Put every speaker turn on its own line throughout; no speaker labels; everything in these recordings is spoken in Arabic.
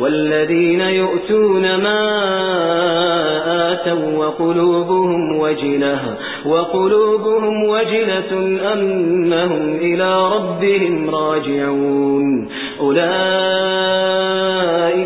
والذين يؤتون ما آتوا وقلوبهم وجلة وقلوبهم وجلة أنهم إلى ربهم راجعون. أولئك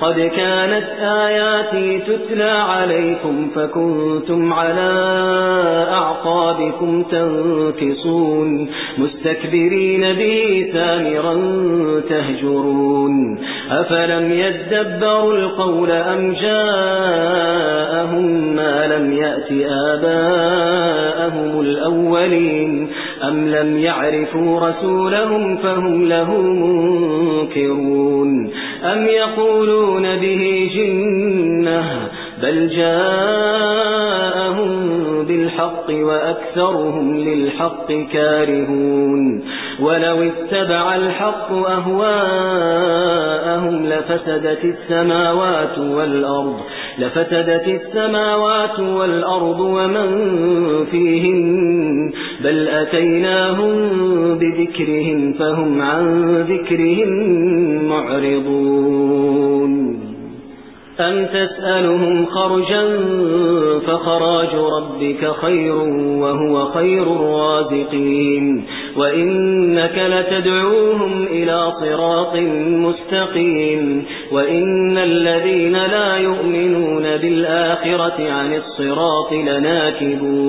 قد كانت آياتي تتلى عليكم فكنتم على أعقابكم تنكصون. مستكبرين به سامرا تهجرون. أفلم يدبروا القول أم جاءهم ما لم يأت آباءهم الأولين؟ أم لم يعرفوا رسولهم فهم له منكرون. أم يقولون به جنة بل جاءهم بالحق وأكثرهم للحق كارهون ولو اتبع الحق أهواءهم لفسدت السماوات والأرض لفسدت السماوات والأرض ومن فيهن بل أتيناهم بذكرهم فهم عن ذكرهم معرضون. أم تسألهم خرجا فخراج ربك خير وهو خير الرازقين. وإنك لتدعوهم إلى صراط مستقيم. وإن الذين لا يؤمنون بالآخرة عن الصراط لناكبون.